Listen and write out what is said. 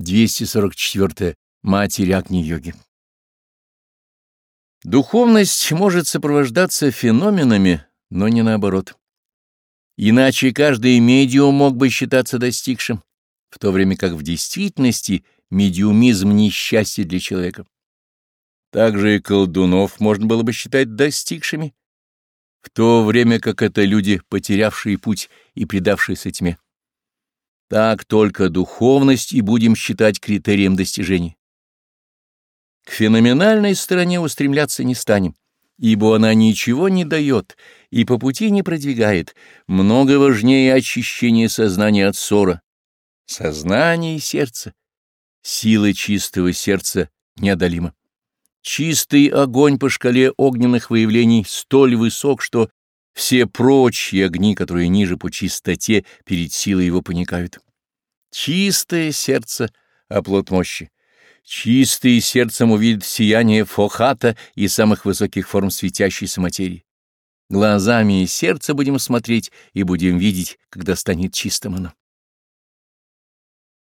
244. Матеря книги йоги Духовность может сопровождаться феноменами, но не наоборот. Иначе каждый медиум мог бы считаться достигшим, в то время как в действительности медиумизм несчастье для человека. Также и колдунов можно было бы считать достигшими, в то время как это люди, потерявшие путь и предавшиеся тьме. Так только духовность и будем считать критерием достижений. К феноменальной стороне устремляться не станем, ибо она ничего не дает и по пути не продвигает. Много важнее очищение сознания от ссора, сознание и сердце. Сила чистого сердца неодолима. Чистый огонь по шкале огненных выявлений столь высок, что все прочие огни, которые ниже по чистоте, перед силой его поникают чистое сердце а плод мощи. Чистые сердцем увидят сияние фохата и самых высоких форм светящейся материи. Глазами и сердце будем смотреть и будем видеть, когда станет чистым оно.